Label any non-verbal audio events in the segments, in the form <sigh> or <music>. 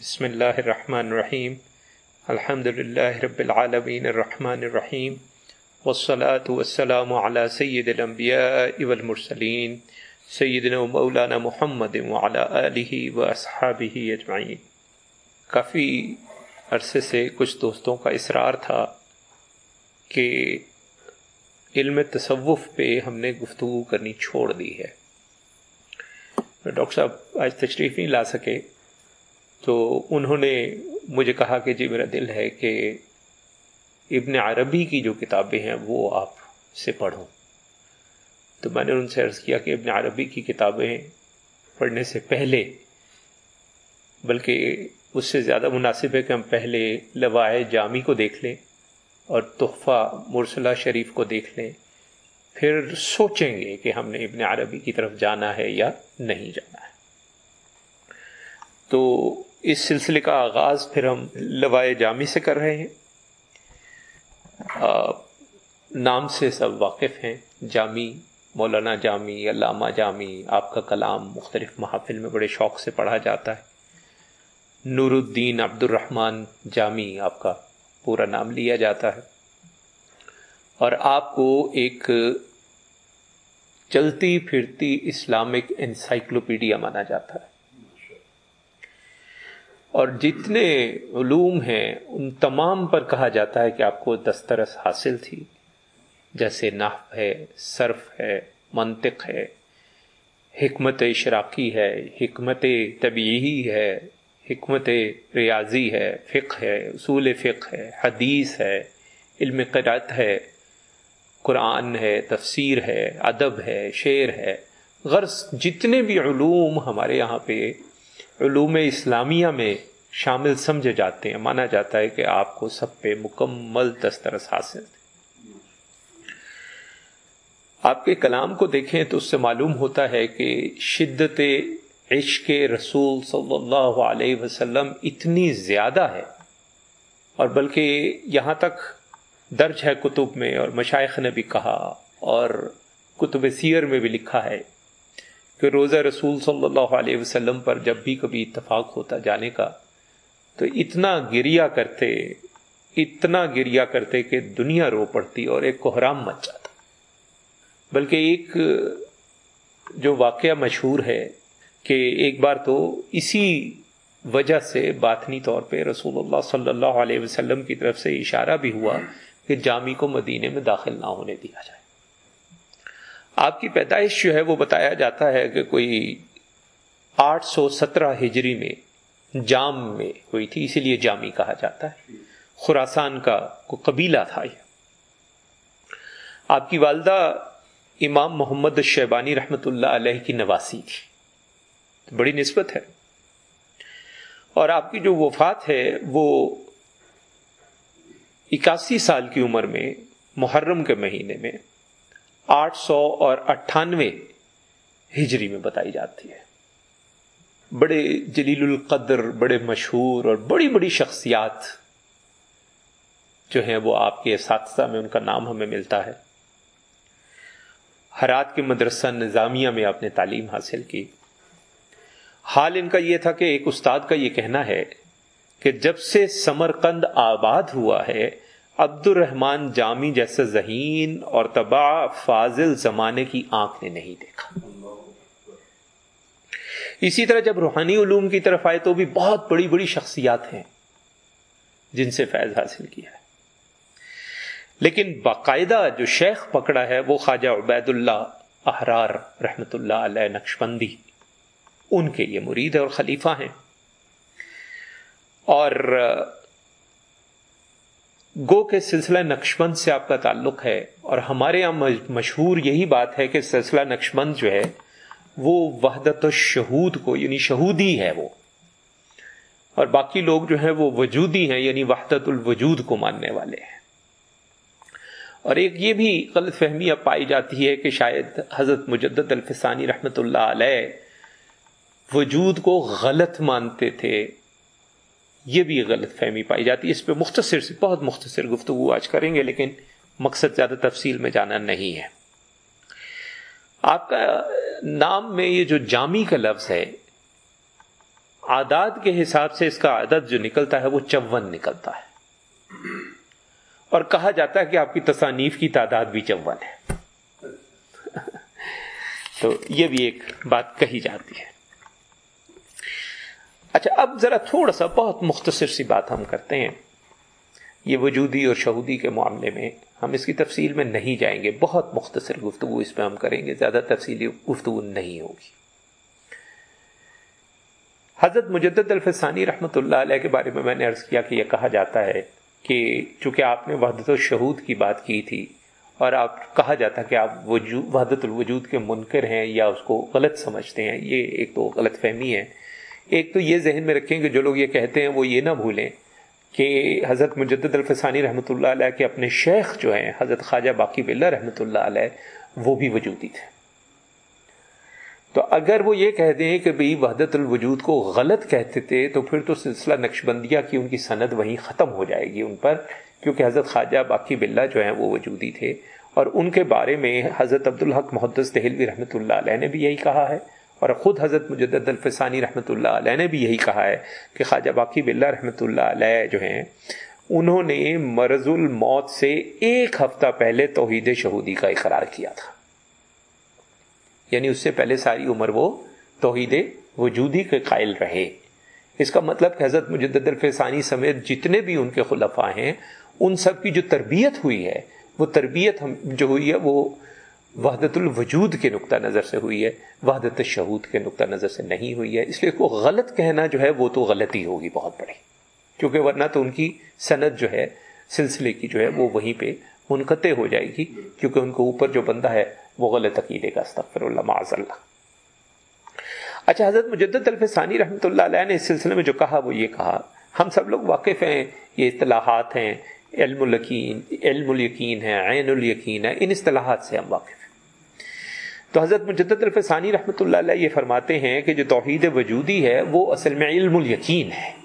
بسم اللہ الرحمن الرحیم. الحمد للہ رب العالمین الرحمن الرحیم. والصلاة والسلام على سید الانبیاء والمرسلین. سیدنا و مولانا محمد وعلى آلہ و اصحابہ اجمعین. کافی عرصے سے کچھ دوستوں کا اصرار تھا کہ علم تصوف پہ ہم نے گفتگو کرنی چھوڑ دی ہے. ڈاکٹر صاحب، آج تشریف نہیں لا سکے؟ تو انہوں نے مجھے کہا کہ جی میرا دل ہے کہ ابن عربی کی جو کتابیں ہیں وہ آپ سے پڑھوں۔ تو میں نے ان سے عرض کیا کہ ابن عربی کی کتابیں پڑھنے سے پہلے، بلکہ اس سے زیادہ مناسب ہے کہ ہم پہلے لوائے جامی کو دیکھ لیں اور تحفہ مرسلہ شریف کو دیکھ لیں۔ پھر سوچیں گے کہ ہم نے ابن عربی کی طرف جانا ہے یا نہیں جانا ہے۔ تو اس سلسلے کا آغاز پھر ہم لوائے جامی سے کر رہے ہیں۔ نام سے سب واقف ہیں۔ جامی، مولانا جامی، علامہ جامی، آپ کا کلام مختلف محافل میں بڑے شوق سے پڑھا جاتا ہے۔ نور الدین عبد الرحمن جامی، آپ کا پورا نام لیا جاتا ہے۔ اور آپ کو ایک چلتی پھرتی اسلامک انسائکلوپیڈیا مانا جاتا ہے۔ اور جتنے علوم ہیں، ان تمام پر کہا جاتا ہے کہ آپ کو دسترس حاصل تھی۔ جیسے نحو ہے، صرف ہے، منطق ہے، حکمت اشراقی ہے، حکمت طبیعی ہے، حکمت ریاضی ہے، فقہ ہے، اصول فقہ ہے، حدیث ہے، علم قرات ہے، قرآن ہے، تفسیر ہے، ادب ہے، شعر ہے۔ غرض جتنے بھی علوم ہمارے یہاں پہ علوم اسلامیہ میں شامل سمجھے جاتے ہیں، مانا جاتا ہے کہ آپ کو سب پہ مکمل دسترس حاصل تھے آپ کے کلام کو دیکھیں تو اس سے معلوم ہوتا ہے کہ شدت عشق رسول صلی اللہ علیہ وسلم اتنی زیادہ ہے، اور بلکہ یہاں تک درج ہے کتب میں اور مشائق نے بھی کہا اور کتب سیر میں بھی لکھا ہے۔ کہ روزہ رسول صلی اللہ علیہ وسلم پر جب بھی کبھی اتفاق ہوتا جانے کا، تو اتنا گریا کرتے، اتنا گریا کرتے کہ دنیا رو پڑتی اور ایک کوحرام مچ جاتا۔ بلکہ ایک جو واقعہ مشہور ہے کہ ایک بار تو اسی وجہ سے باطنی طور پہ رسول اللہ صلی اللہ علیہ وسلم کی طرف سے اشارہ بھی ہوا کہ جامی کو مدینے میں داخل نہ ہونے دیا جائے۔ آپ کی پیدائش جو ہے وہ بتایا جاتا ہے کہ کوئی آٹھ سو سترہ ہجری میں جام میں ہوئی تھی، اسی لیے جامی کہا جاتا ہے۔ خوراسان کا کو قبیلہ تھا یہ۔ آپ کی والدہ امام محمد شیبانی رحمت اللہ علیہ کی نواسی تھی۔ بڑی نسبت ہے۔ اور آپ کی جو وفات ہے، وہ اکاسی سال کی عمر میں، محرم کے مہینے میں آٹھ سو اور اٹھانوے ہجری میں بتائی جاتی ہے۔ بڑے جلیل القدر، بڑے مشہور اور بڑی بڑی شخصیات جو ہیں وہ آپ کے اساتذہ میں ان کا نام ہمیں ملتا ہے۔ ہرات کے مدرسہ نظامیہ میں آپ نے تعلیم حاصل کی۔ حال ان کا یہ تھا کہ ایک استاد کا یہ کہنا ہے کہ جب سے سمرقند آباد ہوا ہے عبد الرحمان جامی جیسے ذہین اور تباہ فاضل زمانے کی آنکھ نے نہیں دیکھا۔ اسی طرح جب روحانی علوم کی طرف آئے تو بھی بہت بڑی بڑی شخصیات ہیں جن سے فیض حاصل کیا ہے۔ لیکن باقاعدہ جو شیخ پکڑا ہے وہ خواجہ عبید اللہ احرار رحمت اللہ علیہ نقشبندی، ان کے یہ مرید اور خلیفہ ہیں۔ اور گو کے سلسلہ نقشبند سے آپ کا تعلق ہے اور ہمارے یہاں مشہور یہی بات ہے کہ سلسلہ نقشبند جو ہے وہ وحدت الشہود کو یعنی شہودی ہے وہ۔ اور باقی لوگ جو ہیں وہ وجودی ہیں یعنی وحدت الوجود کو ماننے والے ہیں۔ اور ایک یہ بھی غلط فہمی اب پائی جاتی ہے کہ شاید حضرت مجدد الفسانی رحمت اللہ علیہ وجود کو غلط مانتے تھے۔ یہ بھی غلط فہمی پائی جاتی ہے۔ اس پہ مختصر سے بہت مختصر گفتگو آج کریں گے، لیکن مقصد زیادہ تفصیل میں جانا نہیں ہے۔ آپ کا نام میں یہ جو جامی کا لفظ ہے آداد کے حساب سے اس کا عدد جو نکلتا ہے، وہ چون نکلتا ہے۔ اور کہا جاتا ہے کہ آپ کی تصانیف کی تعداد بھی چون ہے۔ <laughs> تو یہ بھی ایک بات کہی جاتی ہے۔ اچھا اب ذرا تھوڑا سا بہت مختصر سی بات ہم کرتے ہیں۔ یہ وجودی اور شہودی کے معاملے میں ہم اس کی تفصیل میں نہیں جائیں گے۔ بہت مختصر گفتگو اس پہ ہم کریں گے، زیادہ تفصیلی گفتگو نہیں ہوگی۔ حضرت مجدد الفسانی رحمۃ اللہ علیہ کے بارے میں میں نے عرض کیا کہ یہ کہا جاتا ہے کہ چونکہ آپ نے وحدت الشہود کی بات کی تھی اور آپ کہا جاتا کہ آپ وحدت الوجود کے منکر ہیں یا اس کو غلط سمجھتے ہیں، یہ ایک تو غلط فہمی ہے۔ ایک تو یہ ذہن میں رکھیں کہ جو لوگ یہ کہتے ہیں وہ یہ نہ بھولیں کہ حضرت مجدد الفسانی رحمۃ اللہ علیہ کے اپنے شیخ جو ہیں، حضرت خواجہ باقی بلّہ رحمۃ اللہ علیہ، وہ بھی وجودی تھے۔ تو اگر وہ یہ کہہ دیں کہ بھئی وحدت الوجود کو غلط کہتے تھے، تو پھر تو سلسلہ نقشبندیہ کی ان کی سند وہیں ختم ہو جائے گی ان پر، کیونکہ حضرت خواجہ باقی بلّہ جو ہیں، وہ وجودی تھے۔ اور ان کے بارے میں حضرت عبدالحق محدث دہلوی رحمۃ اللہ علیہ نے بھی یہی کہا ہے۔ اور خود حضرت مجدد الفسانی رحمۃ اللہ علیہ نے بھی یہی کہا ہے کہ خواجہ باقی بلّہ رحمۃ اللہ علیہ جو ہیں، انہوں نے مرض الموت سے ایک ہفتہ پہلے توحید شہودی کا اقرار کیا تھا۔ یعنی اس سے پہلے ساری عمر وہ توحید وجودی کے قائل رہے۔ اس کا مطلب کہ حضرت مجدد الفسانی سمیت جتنے بھی ان کے خلفاء ہیں، ان سب کی جو تربیت ہوئی ہے، وہ تربیت ہم جو ہوئی ہے وہ وحدت الوجود کے نقطہ نظر سے ہوئی ہے، وحدت شہود کے نقطہ نظر سے نہیں ہوئی ہے۔ اس لیے کو غلط کہنا جو ہے وہ تو غلطی ہوگی بہت بڑی۔ کیونکہ ورنہ تو ان کی صنعت جو ہے، سلسلے کی جو ہے وہ وہیں پہ منقطع ہو جائے گی، کیونکہ ان کو اوپر جو بندہ ہے وہ غلط عقیدے کا، استغفر اللہ، معاذ اللہ۔ اچھا حضرت مجدد الفسانی رحمۃ اللہ علیہ نے اس سلسلے میں جو کہا، وہ یہ کہا، ہم سب لوگ واقف ہیں، یہ اصطلاحات ہیں، علم الیقین علم الیقین ہے، عین الیقین ہے، ان اصطلاحات سے ہم واقف ہیں۔ تو حضرت مجدد الفسانی رحمۃ اللہ علیہ یہ فرماتے ہیں کہ جو توحید وجودی ہے وہ اصل میں علم الیقین ہے۔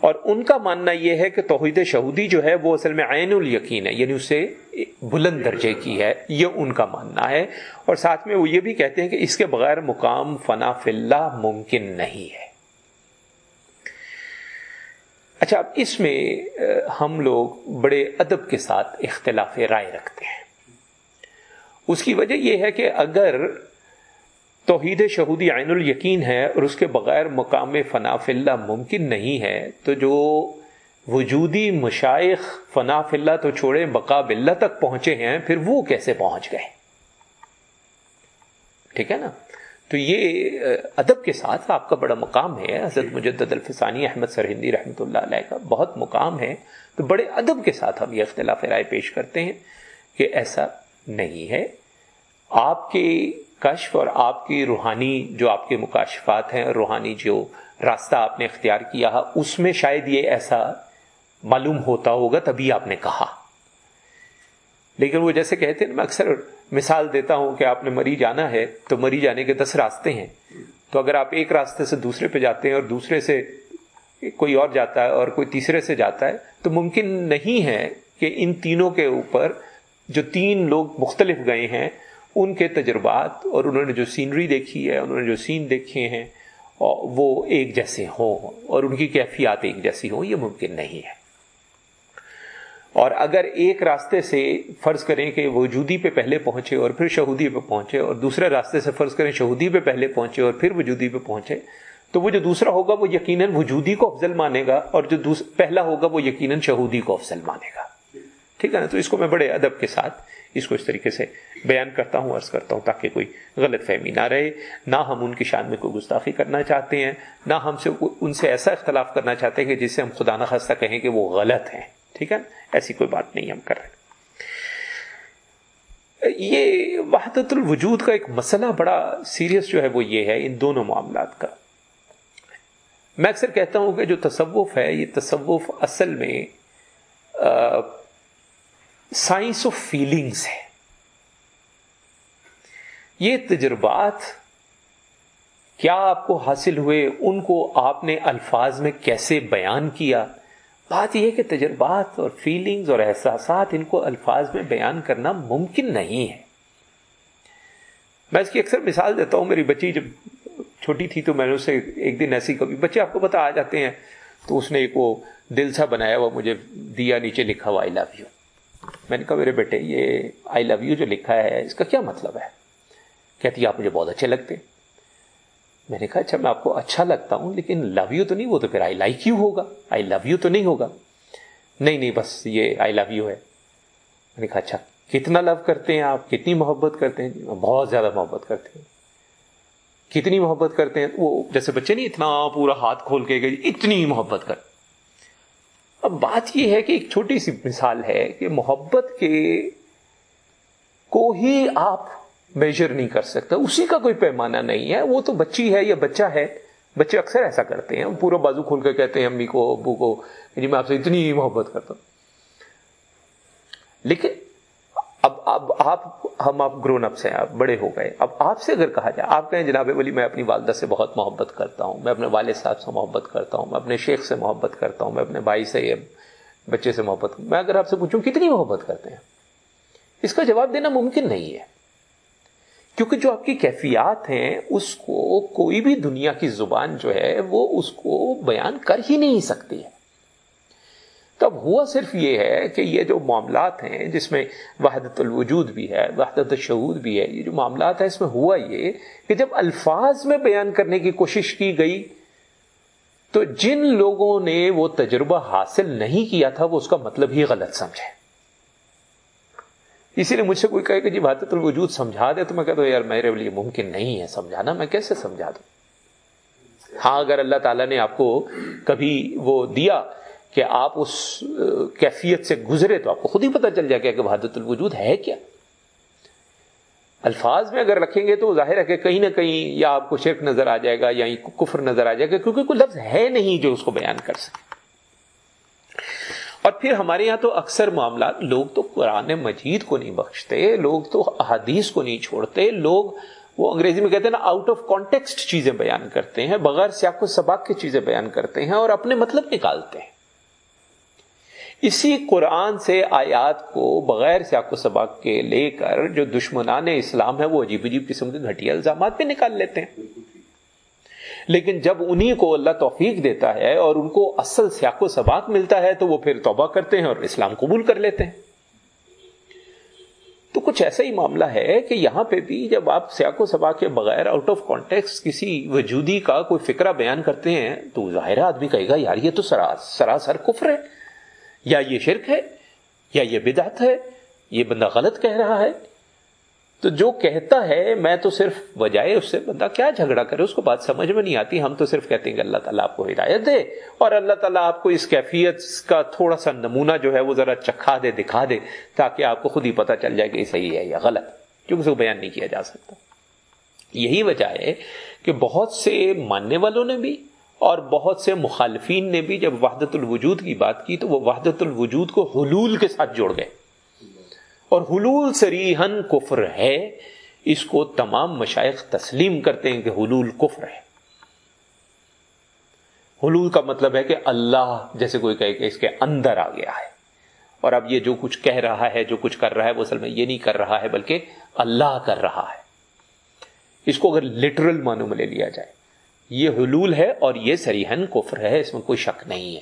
اور ان کا ماننا یہ ہے کہ توحید شہودی جو ہے وہ اصل میں عین الیقین ہے یعنی اسے بلند درجے کی ہے، یہ ان کا ماننا ہے۔ اور ساتھ میں وہ یہ بھی کہتے ہیں کہ اس کے بغیر مقام فنا اللہ ممکن نہیں ہے۔ اچھا اب اس میں ہم لوگ بڑے ادب کے ساتھ اختلاف رائے رکھتے ہیں۔ اس کی وجہ یہ ہے کہ اگر توحید شہودی عین الیقین ہے اور اس کے بغیر مقام فناف اللہ ممکن نہیں ہے تو جو وجودی مشائق فناف اللہ تو چھوڑے بقا بلّہ تک پہنچے ہیں پھر وہ کیسے پہنچ گئے؟ ٹھیک ہے نا؟ تو یہ ادب کے ساتھ آپ کا بڑا مقام ہے۔ حضرت مجدد الفسانی احمد سرہندی رحمۃ اللہ علیہ کا بہت مقام ہے۔ تو بڑے ادب کے ساتھ ہم یہ اختلاف رائے پیش کرتے ہیں کہ ایسا نہیں ہے۔ آپ کے کشف اور آپ کی روحانی جو آپ کے مکاشفات ہیں، روحانی جو راستہ آپ نے اختیار کیا اس میں شاید یہ ایسا معلوم ہوتا ہوگا تبھی آپ نے کہا۔ لیکن وہ جیسے کہتے ہیں میں اکثر مثال دیتا ہوں کہ آپ نے مری جانا ہے تو مری جانے کے دس راستے ہیں۔ تو اگر آپ ایک راستے سے دوسرے پہ جاتے ہیں اور دوسرے سے کوئی اور جاتا ہے اور کوئی تیسرے سے جاتا ہے، تو ممکن نہیں ہے کہ ان تینوں کے اوپر جو تین لوگ مختلف گئے ہیں ان کے تجربات اور انہوں نے جو سینری دیکھی ہے، انہوں نے جو سین دیکھے ہیں وہ ایک جیسے ہوں، اور ان کی کیفیات ایک جیسی ہوں، یہ ممکن نہیں ہے۔ اور اگر ایک راستے سے فرض کریں کہ وجودی پہ پہلے پہنچے اور پھر شہودی پہ پہنچے، اور دوسرے راستے سے فرض کریں شہودی پہ پہلے پہنچے اور پھر وجودی پہ پہنچے، تو وہ جو دوسرا ہوگا وہ یقیناً وجودی کو افضل مانے گا، اور جو پہلا ہوگا وہ یقیناً شہودی کو افضل مانے گا۔ ٹھیک ہے نا؟ تو اس کو میں بڑے ادب کے ساتھ اس کو اس طریقے سے بیان کرتا ہوں، عرض کرتا ہوں تاکہ کوئی غلط فہمی نہ رہے۔ نہ ہم ان کی شان میں کوئی گستاخی کرنا چاہتے ہیں، نہ ہم سے ان سے ایسا اختلاف کرنا چاہتے ہیں کہ جس سے ہم خدا نخواستہ کہیں کہ وہ غلط ہیں۔ ٹھیک ہے؟ ایسی کوئی بات نہیں ہم کر رہے یہ وحدت الوجود کا ایک مسئلہ بڑا سیریس جو ہے وہ یہ ہے ان دونوں معاملات کا۔ میں اکثر کہتا ہوں کہ جو تصوف ہے، یہ تصوف اصل میں سائنس آف فیلنگس ہے۔ یہ تجربات کیا آپ کو حاصل ہوئے؟ ان کو آپ نے الفاظ میں کیسے بیان کیا؟ بات یہ کہ تجربات اور فیلنگز اور احساسات ان کو الفاظ میں بیان کرنا ممکن نہیں ہے۔ میں اس کی اکثر مثال دیتا ہوں، میری بچی جب چھوٹی تھی تو میں نے اسے ایک دن ایسی کبھی، بچے آپ کو پتا آ جاتے ہیں، تو اس نے ایک وہ دل سا بنایا ہوا مجھے دیا نیچے لکھا ہوا آئی لو یو میں نے کہا، میرے بیٹے، یہ آئی لو یو جو لکھا ہے، اس کا کیا مطلب ہے؟ کہتی، آپ مجھے بہت اچھے لگتے. میں نے کہا اچھا میں آپ کو اچھا لگتا ہوں، لیکن لو یو تو نہیں، وہ تو پھر آئی لائک یو ہوگا آئی لو یو تو نہیں ہوگا. نہیں نہیں، بس یہ آئی لو یو ہے. میں نے کہا اچھا کتنا لو کرتے ہیں آپ؟ کتنی محبت کرتے ہیں؟ بہت زیادہ محبت کرتے ہیں. کتنی محبت کرتے ہیں؟ وہ جیسے بچے نہیں، اتنا پورا ہاتھ کھول کے گئے اتنی محبت کر اب بات یہ ہے کہ ایک چھوٹی سی مثال ہے کہ محبت کے کو ہی آپ میجر نہیں کر سکتے۔ اسی کا کوئی پیمانہ نہیں ہے۔ وہ تو بچی ہے یا بچہ ہے۔ بچے اکثر ایسا کرتے ہیں۔ پورا بازو کھول کے کہتے ہیں، امی کو، ابو کو جی میں آپ سے اتنی محبت کرتا ہوں۔ لیکن اب اب آپ ہم آپ گرون اپس ہیں، آپ بڑے ہو گئے۔ اب آپ سے اگر کہا جائے، آپ کہیں جناب ولی، میں اپنی والدہ سے بہت محبت کرتا ہوں، میں اپنے والد صاحب سے محبت کرتا ہوں، میں اپنے شیخ سے محبت کرتا ہوں، میں اپنے بھائی سے یا بچے سے محبت میں اگر آپ سے پوچھوں کتنی محبت کرتے ہیں، اس کا جواب دینا ممکن نہیں ہے۔ کیونکہ جو آپ کی کیفیات ہیں، اس کو کوئی بھی دنیا کی زبان جو ہے، وہ اس کو بیان کر ہی نہیں سکتی ہے۔ تب ہوا صرف یہ ہے کہ یہ جو معاملات ہیں جس میں وحدت الوجود بھی ہے، وحدت الشعود بھی ہے، یہ جو معاملات ہیں اس میں ہوا یہ کہ جب الفاظ میں بیان کرنے کی کوشش کی گئی تو جن لوگوں نے وہ تجربہ حاصل نہیں کیا تھا وہ اس کا مطلب ہی غلط سمجھے۔ اسی لیے مجھ سے کوئی کہے کہ جی وحدت الوجود سمجھا دے تو میں کہتا ہوں یار میرے لیے ممکن نہیں ہے سمجھانا، میں کیسے سمجھا دوں؟ ہاں اگر اللہ تعالیٰ نے آپ کو کبھی وہ دیا کہ آپ اس کیفیت سے گزرے تو آپ کو خود ہی پتہ چل جائے گا کہ وحدت الوجود ہے کیا؟ الفاظ میں اگر رکھیں گے تو ظاہر ہے کہ کہیں نہ کہیں یا آپ کو شرک نظر آ جائے گا یا کفر نظر آ جائے گا، کیونکہ کوئی لفظ ہے نہیں جو اس کو بیان کر سکے۔ اور پھر ہمارے یہاں تو اکثر معاملات، لوگ تو قرآن مجید کو نہیں بخشتے، لوگ تو احادیث کو نہیں چھوڑتے، لوگ وہ انگریزی میں کہتے ہیں نا آؤٹ آف کانٹیکسٹ چیزیں بیان کرتے ہیں، بغیر سیاق و سباق کی چیزیں بیان کرتے ہیں اور اپنے مطلب نکالتے ہیں۔ اسی قرآن سے آیات کو بغیر سیاق و سباق کے لے کر جو دشمنان اسلام ہے وہ عجیب عجیب قسم کے گھٹیا الزامات پہ نکال لیتے ہیں۔ لیکن جب انہی کو اللہ توفیق دیتا ہے اور ان کو اصل سیاق و سباق ملتا ہے تو وہ پھر توبہ کرتے ہیں اور اسلام قبول کر لیتے ہیں۔ تو کچھ ایسا ہی معاملہ ہے کہ یہاں پہ بھی جب آپ سیاق و سباق کے بغیر آؤٹ آف کانٹیکس کسی وجودی کا کوئی فکرہ بیان کرتے ہیں تو ظاہر آدمی کہے گا، یار یہ تو سراسر کفر ہے۔ یا یہ شرک ہے یا یہ بدعت ہے، یہ بندہ غلط کہہ رہا ہے۔ تو جو کہتا ہے، میں تو صرف بجائے اس سے بندہ کیا جھگڑا کرے، اس کو بات سمجھ میں نہیں آتی۔ ہم تو صرف کہتے ہیں کہ اللہ تعالیٰ آپ کو ہدایت دے اور اللہ تعالیٰ آپ کو اس کیفیت کا تھوڑا سا نمونہ جو ہے وہ ذرا چکھا دے، دکھا دے تاکہ آپ کو خود ہی پتہ چل جائے کہ یہ صحیح ہے یا غلط، کیونکہ اس کو بیان نہیں کیا جا سکتا۔ یہی وجہ ہے کہ بہت سے ماننے والوں نے بھی اور بہت سے مخالفین نے بھی جب وحدت الوجود کی بات کی تو وہ وحدت الوجود کو حلول کے ساتھ جوڑ گئے۔ اور حلول سریحن کفر ہے۔ اس کو تمام مشائق تسلیم کرتے ہیں کہ حلول کفر ہے۔ حلول کا مطلب ہے کہ اللہ جیسے کوئی کہے کہ اس کے اندر آ گیا ہے۔ اور اب یہ جو کچھ کہہ رہا ہے، جو کچھ کر رہا ہے، وہ اصل میں یہ نہیں کر رہا ہے بلکہ اللہ کر رہا ہے۔ اس کو اگر لٹرل معنوں میں لے لیا جائے یہ حلول ہے اور یہ سریحن کفر ہے، اس میں کوئی شک نہیں ہے۔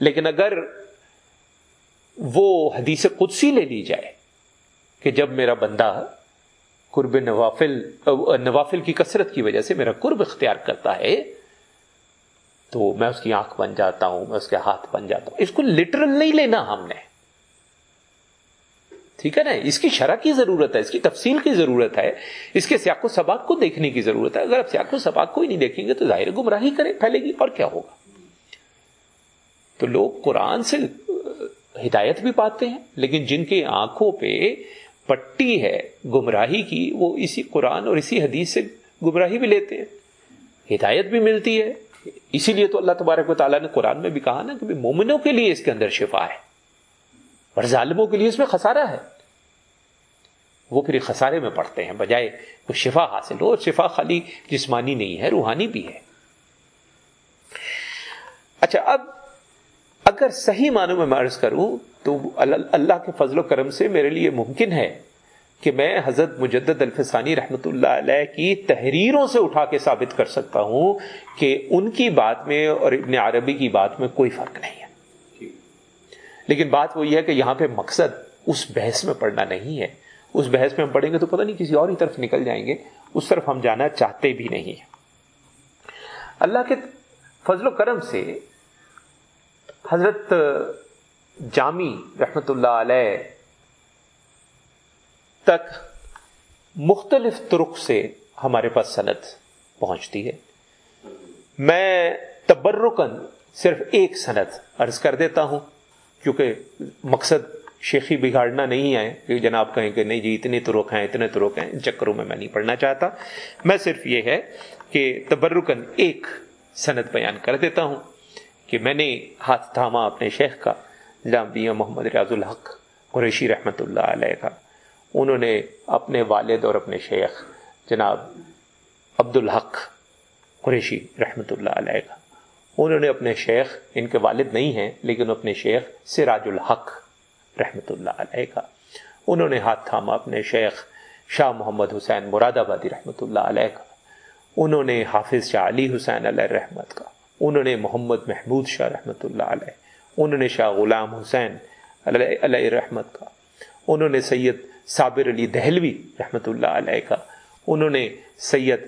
لیکن اگر وہ حدیث قدسی لے لی جائے کہ جب میرا بندہ قرب نوافل نوافل کی کثرت کی وجہ سے میرا قرب اختیار کرتا ہے، تو میں اس کی آنکھ بن جاتا ہوں، میں اس کے ہاتھ بن جاتا ہوں۔ اس کو لٹرل نہیں لینا ہم نے۔ ٹھیک ہے نا؟ اس کی شرح کی ضرورت ہے، اس کی تفصیل کی ضرورت ہے۔ اس کے سیاق و سباق کو دیکھنے کی ضرورت ہے۔ اگر آپ سیاق و سباق کو ہی نہیں دیکھیں گے تو ظاہر گمراہی کرے پھیلے گی اور کیا ہوگا؟ تو لوگ قرآن سے ہدایت بھی پاتے ہیں، لیکن جن کی آنکھوں پہ پٹی ہے گمراہی کی، وہ اسی قرآن اور اسی حدیث سے گمراہی بھی لیتے ہیں۔ ہدایت بھی ملتی ہے۔ اسی لیے تو اللہ تبارک و تعالیٰ نے قرآن میں بھی کہا نا کہ مومنوں کے لیے اس کے اندر شفا ہے۔ اور ظالموں کے لیے اس میں خسارہ ہے۔ وہ پھر خسارے میں پڑتے ہیں، بجائے وہ شفا حاصل ہو اور شفا خالی جسمانی نہیں ہے، روحانی بھی ہے۔ اچھا اب اگر صحیح معنوں میں عرض کروں تو اللہ کے فضل و کرم سے میرے لیے ممکن ہے کہ میں حضرت مجدد الفسانی رحمۃ اللہ علیہ کی تحریروں سے اٹھا کے ثابت کر سکتا ہوں کہ ان کی بات میں اور ابن عربی کی بات میں کوئی فرق نہیں۔ لیکن بات وہ یہ ہے کہ یہاں پہ مقصد اس بحث میں پڑھنا نہیں ہے۔ اس بحث میں ہم پڑھیں گے تو پتہ نہیں کسی اور ہی طرف نکل جائیں گے۔ اس طرف ہم جانا چاہتے بھی نہیں ہیں۔ اللہ کے فضل و کرم سے حضرت جامی رحمت اللہ علیہ تک مختلف ترک سے ہمارے پاس صنعت پہنچتی ہے۔ میں تبرکن صرف ایک صنعت عرض کر دیتا ہوں۔ کیونکہ مقصد شیخی بگاڑنا نہیں ہے کہ جناب کہیں کہ نہیں جی اتنے ترک ہیں، اتنے ترک ہیں، ان چکروں میں میں نہیں پڑھنا چاہتا۔ میں صرف یہ ہے کہ تبرکن ایک صنعت بیان کر دیتا ہوں کہ میں نے ہاتھ تھاما اپنے شیخ کا جامعہ محمد ریاض الحق قریشی رحمۃ اللہ علیہ کا۔ انہوں نے اپنے والد اور اپنے شیخ جناب عبد الحق قریشی رحمۃ اللہ علیہ کا۔ انہوں نے اپنے شیخ، ان کے والد نہیں ہیں، لیکن اپنے شیخ سراج الحق رحمۃ اللہ علیہ کا۔ انہوں نے ہاتھ تھاما اپنے شیخ شاہ محمد حسین مراد آبادی رحمۃ اللہ علیہ کا۔ انہوں نے حافظ شاہ علی حسین علیہ رحمت کا۔ انہوں نے محمد محمود شاہ رحمۃ اللہ علیہ۔ انہوں نے شاہ غلام حسین علیہ رحمت کا۔ انہوں نے سید صابر علی دہلوی رحمۃ اللہ علیہ کا۔ انہوں نے سید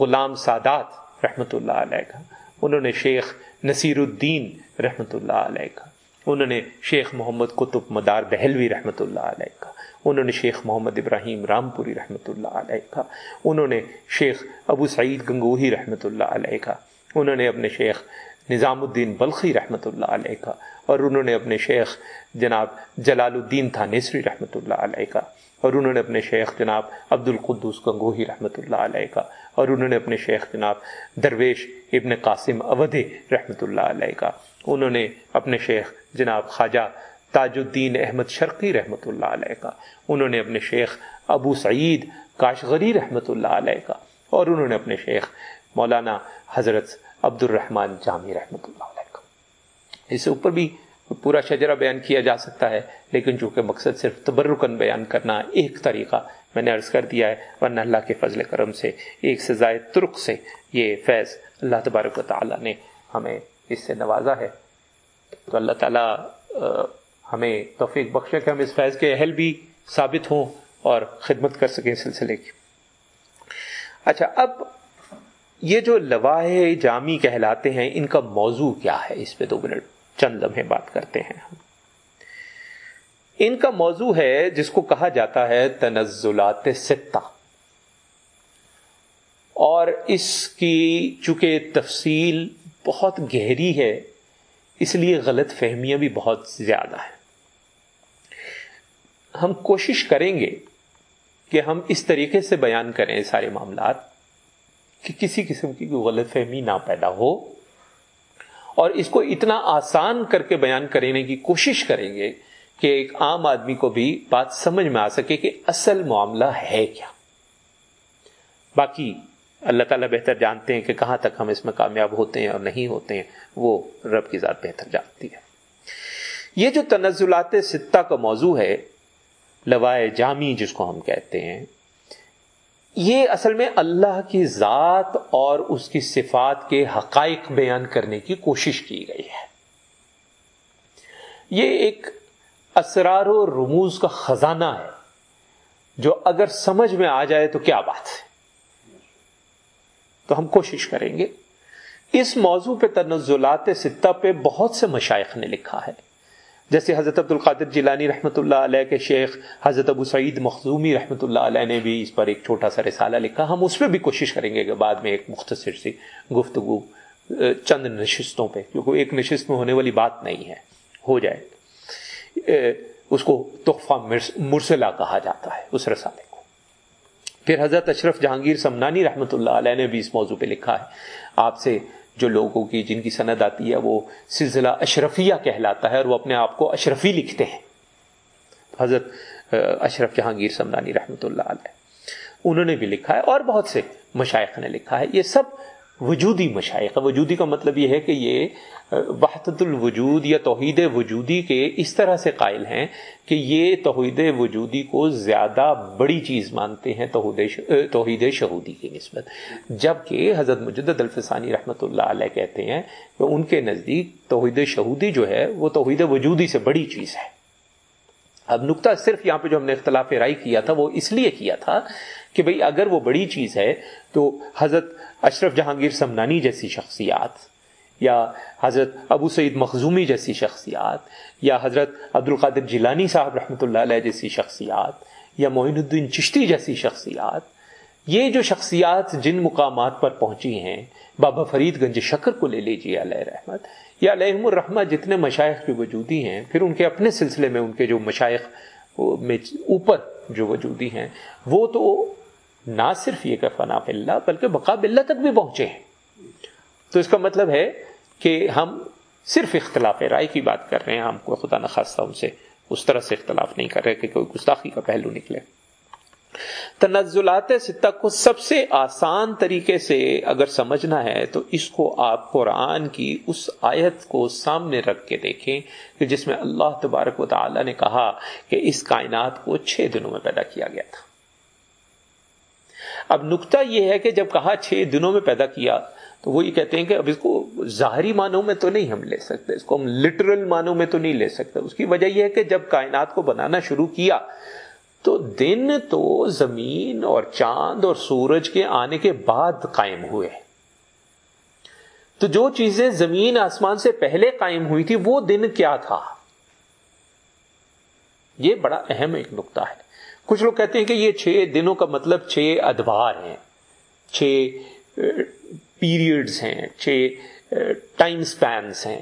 غلام سادات رحمۃ اللہ علیہ کا۔ انہوں نے شیخ نصیر الدین رحمۃ اللہ علیہ کا، انہوں نے شیخ محمد قطب مدار دہلوی رحمۃ اللہ علیہ کا، انہوں نے شیخ محمد ابراہیم رامپوری رحمۃ اللہ علیہ کا، انہوں نے شیخ ابو سعید گنگوہی رحمۃ اللہ علیہ کا، انہوں نے اپنے شیخ نظام الدین بلخی رحمۃ اللہ علیہ کا، اور انہوں نے اپنے شیخ جناب جلال الدین تھانیسری رحمۃ اللہ علیہ کا۔ اور انہوں نے اپنے شیخ جناب عبد القدس گنگوہی رحمۃ اللہ علیہ کا، اور انہوں نے اپنے شیخ جناب درویش ابن قاسم اودھے رحمۃ اللہ علیہ کا، انہوں نے اپنے شیخ جناب خواجہ تاج الدین احمد شرقی رحمۃ اللہ علیہ کا، انہوں نے اپنے شیخ ابو سعید کاشغری رحمۃ اللہ علیہ کا، اور انہوں نے اپنے شیخ مولانا حضرت عبد الرحمن جامی رحمۃ اللہ علیہ کا۔ اس سے اوپر بھی پورا شجرہ بیان کیا جا سکتا ہے، لیکن چونکہ مقصد صرف تبرکن بیان کرنا ایک طریقہ میں نے عرض کر دیا ہے، ورنہ اللہ کے فضل کرم سے، ایک سے زائد ترک سے یہ فیض اللہ تبارک و تعالیٰ نے ہمیں اس سے نوازا ہے۔ تو اللہ تعالیٰ ہمیں توفیق بخشے کہ ہم اس فیض کے اہل بھی ثابت ہوں اور خدمت کر سکیں سلسلے کی۔ اچھا اب یہ جو لواح جامی کہلاتے ہیں، ان کا موضوع کیا ہے؟ اس پہ دو منٹ۔ چند لمحے بات کرتے ہیں ان کا موضوع ہے جس کو کہا جاتا ہے تنزلات ستہ اور اس کی چونکہ تفصیل بہت گہری ہے، اس لیے غلط فہمیاں بھی بہت زیادہ ہیں۔ ہم کوشش کریں گے کہ ہم اس طریقے سے بیان کریں سارے معاملات کہ کسی قسم کی کوئی غلط فہمی نہ پیدا ہو۔ اور اس کو اتنا آسان کر کے بیان کرنے کی کوشش کریں گے کہ ایک عام آدمی کو بھی بات سمجھ میں آ سکے کہ اصل معاملہ ہے کیا۔ باقی اللہ تعالیٰ بہتر جانتے ہیں کہ کہاں تک ہم اس میں کامیاب ہوتے ہیں اور نہیں ہوتے ہیں، وہ رب کی ذات بہتر جانتی ہے۔ یہ جو تنزلات ستہ کا موضوع ہے، لوائے جامی جس کو ہم کہتے ہیں یہ اصل میں اللہ کی ذات اور اس کی صفات کے حقائق بیان کرنے کی کوشش کی گئی ہے۔ یہ ایک اسرار و رموز کا خزانہ ہے جو اگر سمجھ میں آ جائے تو کیا بات ہے؟ تو ہم کوشش کریں گے۔ اس موضوع پہ تنزلات ستہ پہ بہت سے مشائق نے لکھا ہے۔ جیسے حضرت عبد القادر جیلانی رحمۃ اللہ علیہ کے شیخ، حضرت ابو سعید مخزومی رحمۃ اللہ علیہ نے بھی اس پر ایک چھوٹا سا رسالہ لکھا۔ ہم اس پہ بھی کوشش کریں گے کہ بعد میں ایک مختصر سی گفتگو چند نشستوں پہ، کیونکہ ایک نشست میں ہونے والی بات نہیں ہے، ہو جائے۔ اس کو تحفہ مرسلہ کہا جاتا ہے اس رسالے کو۔ پھر حضرت اشرف جہانگیر سمنانی رحمۃ اللہ علیہ نے بھی اس موضوع پہ لکھا ہے۔ آپ سے جو لوگوں کی جن کی سند آتی ہے، وہ سلسلہ اشرفیہ کہلاتا ہے اور وہ اپنے آپ کو اشرفی لکھتے ہیں۔ حضرت اشرف جہانگیر سمدانی رحمۃ اللہ علیہ، انہوں نے بھی لکھا ہے اور بہت سے مشائق نے لکھا ہے۔ یہ سب وجودی مشائق وجودی کا مطلب یہ ہے کہ یہ وحدت الوجود یا توحید وجودی کے اس طرح سے قائل ہیں کہ یہ توحید وجودی کو زیادہ بڑی چیز مانتے ہیں توحید شہودی کی نسبت۔ جبکہ حضرت مجدد الفسانی رحمۃ اللہ علیہ کہتے ہیں کہ ان کے نزدیک توحید شہودی جو ہے وہ توحید وجودی سے بڑی چیز ہے۔ اب نقطہ صرف یہاں پہ جو ہم نے اختلاف رائے کیا تھا وہ اس لیے کیا تھا کہ بھئی اگر وہ بڑی چیز ہے تو حضرت اشرف جہانگیر سمنانی جیسی شخصیات، یا حضرت ابو سعید مخزومی جیسی شخصیات، یا حضرت عبد القادر جیلانی صاحب رحمۃ اللہ علیہ جیسی شخصیات، یا معین الدین چشتی جیسی شخصیات، یہ جو شخصیات جن مقامات پر پہنچی ہیں، بابا فرید گنج شکر کو لے لیجیے علیہ رحمت یا علیہم الرحمہ، جتنے مشائق جو وجودی ہیں، پھر ان کے اپنے سلسلے میں ان کے جو مشائق میں اوپر جو وجودی ہیں، وہ تو نہ صرف یہ کہ فنا اللہ، بلکہ بقا اللہ تک بھی پہنچے ہیں۔ تو اس کا مطلب ہے کہ ہم صرف اختلاف رائے کی بات کر رہے ہیں، ہم کو خدا نخواستہ ان سے اس طرح سے اختلاف نہیں کر رہے کہ کوئی گستاخی کا پہلو نکلے۔ تنزلات ستہ کو سب سے آسان طریقے سے اگر سمجھنا ہے تو اس کو آپ قرآن کی اس آیت کو سامنے رکھ کے دیکھیں کہ جس میں اللہ تبارک و تعالی نے کہا کہ اس کائنات کو چھ دنوں میں پیدا کیا گیا تھا۔ اب نقطہ یہ ہے کہ جب کہا چھ دنوں میں پیدا کیا تو وہ یہ کہتے ہیں کہ اب اس کو ظاہری معنوں میں تو نہیں ہم لے سکتے، اس کو ہم لٹرل معنوں میں تو نہیں لے سکتے۔ اس کی وجہ یہ ہے کہ جب کائنات کو بنانا شروع کیا تو دن تو زمین اور چاند اور سورج کے آنے کے بعد قائم ہوئے۔ تو جو چیزیں زمین آسمان سے پہلے قائم ہوئی تھی، وہ دن کیا تھا؟ یہ بڑا اہم ایک نقطہ ہے۔ کچھ لوگ کہتے ہیں کہ یہ چھ دنوں کا مطلب چھ ادوار ہیں، چھ پیریڈز ہیں، چھ ٹائم سپینس ہیں۔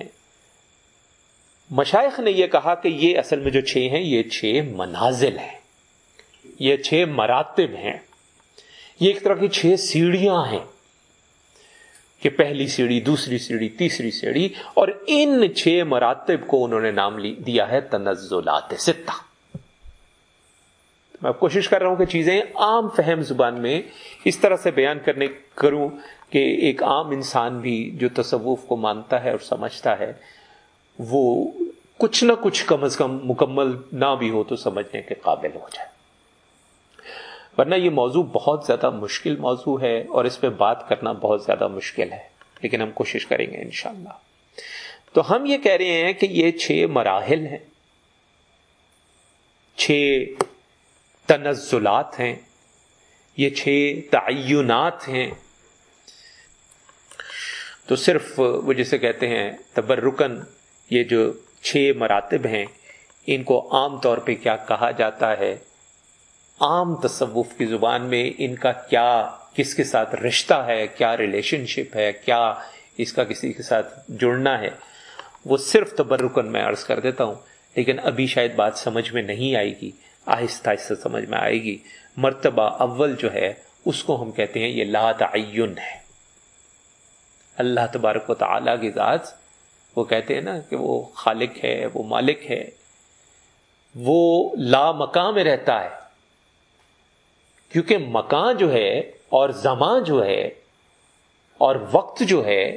مشائق نے یہ کہا کہ یہ اصل میں جو چھ ہیں، یہ چھ منازل ہیں۔ یہ چھ مراتب ہیں۔ یہ ایک طرح کی چھ سیڑھیاں ہیں کہ پہلی سیڑھی، دوسری سیڑھی، تیسری سیڑھی، اور ان چھ مراتب کو انہوں نے نام دیا ہے تنزلات ستہ۔ میں کوشش کر رہا ہوں کہ چیزیں عام فہم زبان میں اس طرح سے بیان کرنے کروں کہ ایک عام انسان بھی جو تصوف کو مانتا ہے اور سمجھتا ہے، وہ کچھ نہ کچھ کم از کم مکمل نہ بھی ہو تو سمجھنے کے قابل ہو جائے۔ ورنہ یہ موضوع بہت زیادہ مشکل موضوع ہے اور اس پہ بات کرنا بہت زیادہ مشکل ہے، لیکن ہم کوشش کریں گے انشاءاللہ۔ تو ہم یہ کہہ رہے ہیں کہ یہ چھ مراحل ہیں۔ چھ تنزلات ہیں۔ یہ چھ تعینات ہیں۔ تو صرف وہ جسے کہتے ہیں تبرکن، یہ جو چھ مراتب ہیں، ان کو عام طور پہ کیا کہا جاتا ہے؟ عام تصوف کی زبان میں ان کا کیا، کس کے ساتھ رشتہ ہے، کیا ریلیشن شپ ہے، کیا اس کا کسی کے ساتھ جڑنا ہے، وہ صرف تبرکن میں عرض کر دیتا ہوں، لیکن ابھی شاید بات سمجھ میں نہیں آئے گی، آہستہ آہستہ سمجھ میں آئے گی۔ مرتبہ اول جو ہے، اس کو ہم کہتے ہیں یہ لا تعین ہے۔ اللہ تبارک و تعالی کی ذات، وہ کہتے ہیں نا کہ وہ خالق ہے، وہ مالک ہے، وہ لا مکان میں رہتا ہے۔ کیونکہ مکان جو ہے اور زمان جو ہے اور وقت جو ہے،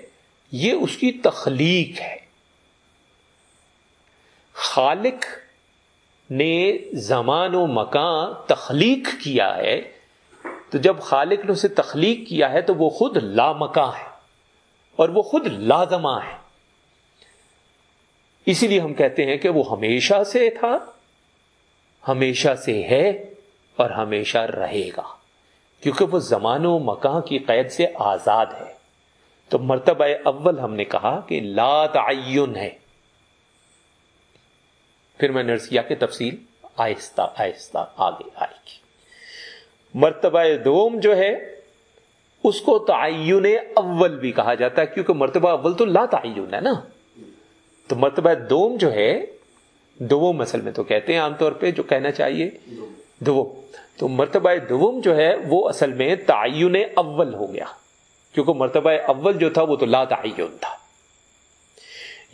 یہ اس کی تخلیق ہے۔ خالق نے زمان و مکان تخلیق کیا ہے۔ تو جب خالق نے اسے تخلیق کیا ہے، تو وہ خود لا مکان ہے اور وہ خود لازمہ ہے۔ اسی لیے ہم کہتے ہیں کہ وہ ہمیشہ سے تھا، ہمیشہ سے ہے۔ اور ہمیشہ رہے گا۔ کیونکہ وہ زمان و مکان کی قید سے آزاد ہے۔ تو مرتبہ اول ہم نے کہا کہ لا تعین ہے۔ پھر میں نے کیا کہ تفصیل آہستہ آہستہ آگے آئے گی۔ مرتبہ دوم جو ہے، اس کو تعین اول بھی کہا جاتا ہے، کیونکہ مرتبہ اول تو لا تعین ہے نا۔ تو مرتبہ دوم جو ہے، دوم اصل میں تو کہتے ہیں عام طور پہ جو کہنا چاہیے۔ دو تو مرتبہ دوم جو ہے وہ اصل میں تعین اول ہو گیا۔ کیونکہ مرتبہ اول جو تھا وہ تو لا تعین تھا۔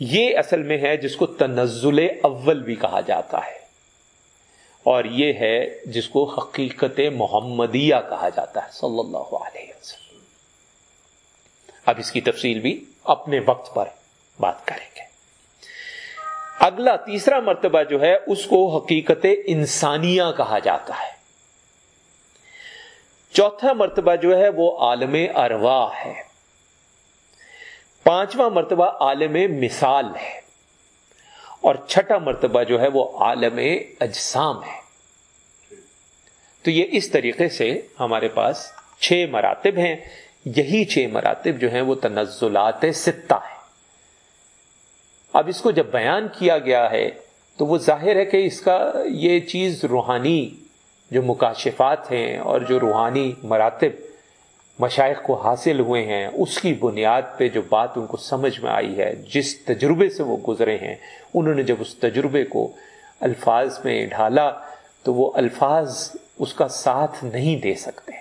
یہ اصل میں ہے جس کو تنزل اول بھی کہا جاتا ہے۔ اور یہ ہے جس کو حقیقت محمدیہ کہا جاتا ہے، صلی اللہ علیہ وسلم۔ اب اس کی تفصیل بھی اپنے وقت پر بات کریں گے۔ اگلا تیسرا مرتبہ جو ہے، اس کو حقیقت انسانیہ کہا جاتا ہے۔ چوتھا مرتبہ جو ہے، وہ عالم ارواح ہے۔ پانچواں مرتبہ عالم مثال ہے۔ اور چھٹا مرتبہ جو ہے، وہ عالم اجسام ہے۔ تو یہ اس طریقے سے ہمارے پاس چھ مراتب ہیں۔ یہی چھ مراتب جو ہیں، وہ تنزلات ستہ ہے اب اس کو جب بیان کیا گیا ہے تو وہ ظاہر ہے کہ اس کا یہ چیز روحانی جو مکاشفات ہیں اور جو روحانی مراتب مشائق کو حاصل ہوئے ہیں، اس کی بنیاد پہ جو بات ان کو سمجھ میں آئی ہے، جس تجربے سے وہ گزرے ہیں، انہوں نے جب اس تجربے کو الفاظ میں ڈھالا تو وہ الفاظ اس کا ساتھ نہیں دے سکتے۔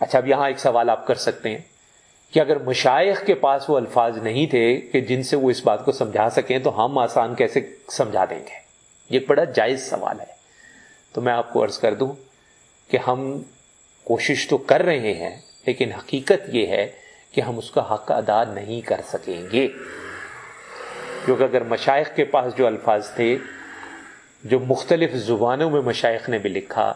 اچھا اب یہاں ایک سوال آپ کر سکتے ہیں۔ کہ اگر مشائق کے پاس وہ الفاظ نہیں تھے کہ جن سے وہ اس بات کو سمجھا سکیں، تو ہم آسان کیسے سمجھا دیں گے؟ یہ بڑا جائز سوال ہے۔ تو میں آپ کو عرض کر دوں کہ ہم کوشش تو کر رہے ہیں، لیکن حقیقت یہ ہے کہ ہم اس کا حق ادا نہیں کر سکیں گے۔ کیونکہ اگر مشائق کے پاس جو الفاظ تھے، جو مختلف زبانوں میں مشائق نے بھی لکھا،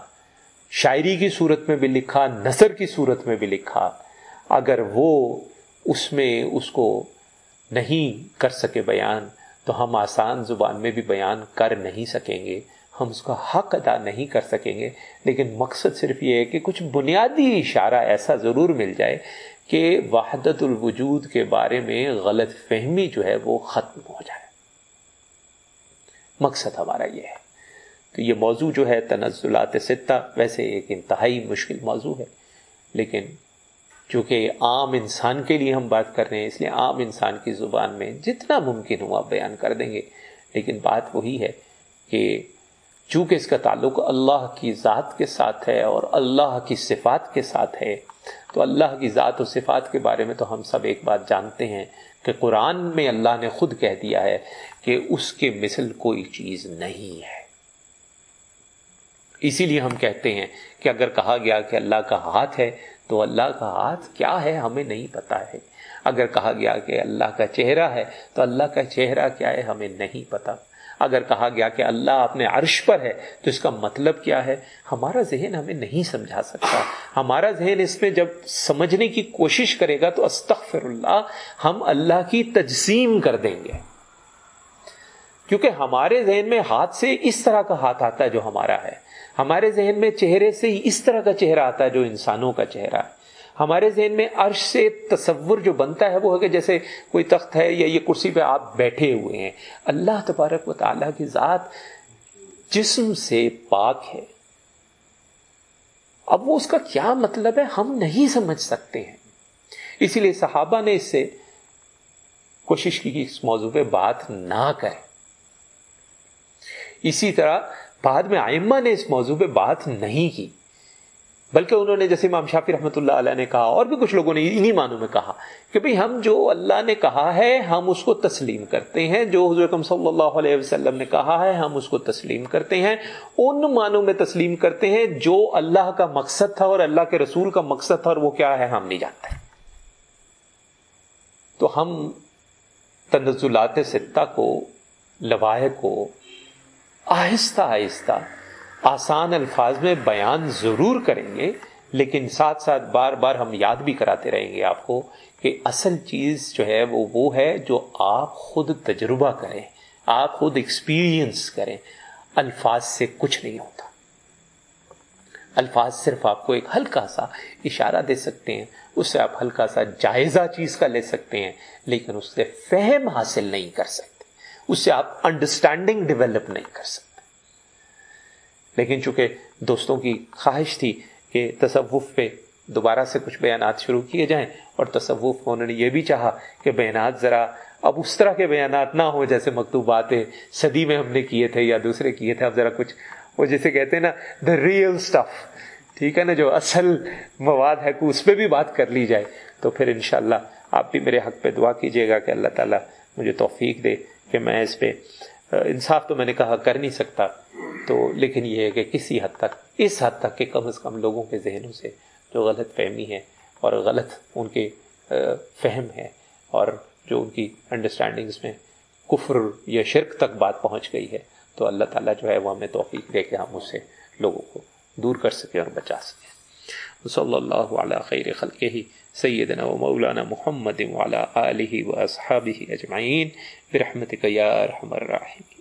شاعری کی صورت میں بھی لکھا، نثر کی صورت میں بھی لکھا اگر وہ اس میں اس کو نہیں کر سکے بیان، تو ہم آسان زبان میں بھی بیان کر نہیں سکیں گے۔ ہم اس کا حق ادا نہیں کر سکیں گے۔ لیکن مقصد صرف یہ ہے کہ کچھ بنیادی اشارہ ایسا ضرور مل جائے کہ وحدت الوجود کے بارے میں غلط فہمی جو ہے وہ ختم ہو جائے۔ مقصد ہمارا یہ ہے۔ تو یہ موضوع جو ہے تنزلات ستہ، ویسے ایک انتہائی مشکل موضوع ہے، لیکن چونکہ عام انسان کے لیے ہم بات کر رہے ہیں، اس لیے عام انسان کی زبان میں جتنا ممکن ہو آپ بیان کر دیں گے۔ لیکن بات وہی ہے کہ چونکہ اس کا تعلق اللہ کی ذات کے ساتھ ہے اور اللہ کی صفات کے ساتھ ہے، تو اللہ کی ذات و صفات کے بارے میں تو ہم سب ایک بات جانتے ہیں کہ قرآن میں اللہ نے خود کہہ دیا ہے کہ اس کے مثل کوئی چیز نہیں ہے۔ اسی لیے ہم کہتے ہیں کہ اگر کہا گیا کہ اللہ کا ہاتھ ہے تو اللہ کا ہاتھ کیا ہے ہمیں نہیں پتا ہے۔ اگر کہا گیا کہ اللہ کا چہرہ ہے، تو اللہ کا چہرہ کیا ہے ہمیں نہیں پتا۔ اگر کہا گیا کہ اللہ اپنے عرش پر ہے، تو اس کا مطلب کیا ہے؟ ہمارا ذہن ہمیں نہیں سمجھا سکتا۔ ہمارا ذہن اس میں جب سمجھنے کی کوشش کرے گا تو استغفر اللہ ہم اللہ کی تجسیم کر دیں گے۔ کیونکہ ہمارے ذہن میں ہاتھ سے اس طرح کا ہاتھ آتا ہے جو ہمارا ہے۔ ہمارے ذہن میں چہرے سے ہی اس طرح کا چہرہ آتا ہے جو انسانوں کا چہرہ ہے۔ ہمارے ذہن میں عرش سے تصور جو بنتا ہے وہ ہے کہ جیسے کوئی تخت ہے یا یہ کرسی پہ آپ بیٹھے ہوئے ہیں۔ اللہ تبارک و تعالیٰ کی ذات جسم سے پاک ہے۔ اب وہ اس کا کیا مطلب ہے ہم نہیں سمجھ سکتے ہیں۔ اسی لیے صحابہ نے اس سے کوشش کی کہ اس موضوع پہ بات نہ کریں۔ اسی طرح بعد میں آئمہ نے اس موضوع پہ بات نہیں کی۔ بلکہ انہوں نے جیسے امام شافی رحمۃ اللہ علیہ نے کہا، اور بھی کچھ لوگوں نے انہی معنوں میں کہا کہ بھئی ہم جو اللہ نے کہا ہے، ہم اس کو تسلیم کرتے ہیں۔ جو حضور صلی اللہ علیہ وسلم نے کہا ہے، ہم اس کو تسلیم کرتے ہیں۔ ان معنوں میں تسلیم کرتے ہیں جو اللہ کا مقصد تھا اور اللہ کے رسول کا مقصد تھا اور وہ کیا ہے، ہم نہیں جانتے۔ تو ہم تنزلات ستہ کو لواح کو آہستہ آہستہ آسان الفاظ میں بیان ضرور کریں گے، لیکن ساتھ ساتھ بار بار ہم یاد بھی کراتے رہیں گے آپ کو کہ اصل چیز جو ہے وہ وہ ہے جو آپ خود تجربہ کریں، آپ خود ایکسپیرئنس کریں۔ الفاظ سے کچھ نہیں ہوتا۔ الفاظ صرف آپ کو ایک ہلکا سا اشارہ دے سکتے ہیں، اس سے آپ ہلکا سا جائزہ چیز کا لے سکتے ہیں، لیکن اس سے فہم حاصل نہیں کر سکتے۔ اس سے آپ انڈرسٹینڈنگ ڈیولپ نہیں کر سکتے۔ لیکن چونکہ دوستوں کی خواہش تھی کہ تصوف پہ دوبارہ سے کچھ بیانات شروع کیے جائیں اور تصوف انہوں نے یہ بھی چاہا کہ بیانات ذرا اب اس طرح کے بیانات نہ ہو جیسے مکتوبات صدی میں ہم نے کیے تھے یا دوسرے کیے تھے، اب ذرا کچھ وہ جیسے کہتے ہیں نا دا ریئل اسٹف ٹھیک ہے نا، جو اصل مواد ہے کو اس پہ بھی بات کر لی جائے۔ تو پھر انشاءاللہ آپ بھی میرے حق پہ دعا کیجیے گا کہ اللہ تعالیٰ مجھے توفیق دے۔ کہ میں اس پہ انصاف تو میں نے کہا کر نہیں سکتا۔ تو لیکن یہ ہے کہ کسی حد تک، اس حد تک کہ کم از کم لوگوں کے ذہنوں سے جو غلط فہمی ہے اور غلط ان کے فہم ہے اور جو ان کی انڈرسٹینڈنگز میں کفر یا شرک تک بات پہنچ گئی ہے، تو اللہ تعالیٰ جو ہے وہ ہمیں توفیق دے کے ہم اسے لوگوں کو دور کر سکیں اور بچا سکیں۔ صلی اللہ علیہ خیر خلق ہی سیدنا و مولانا محمد وعلى آلہ و اصحابہ اجمعین برحمتک یا ارحم الرحیم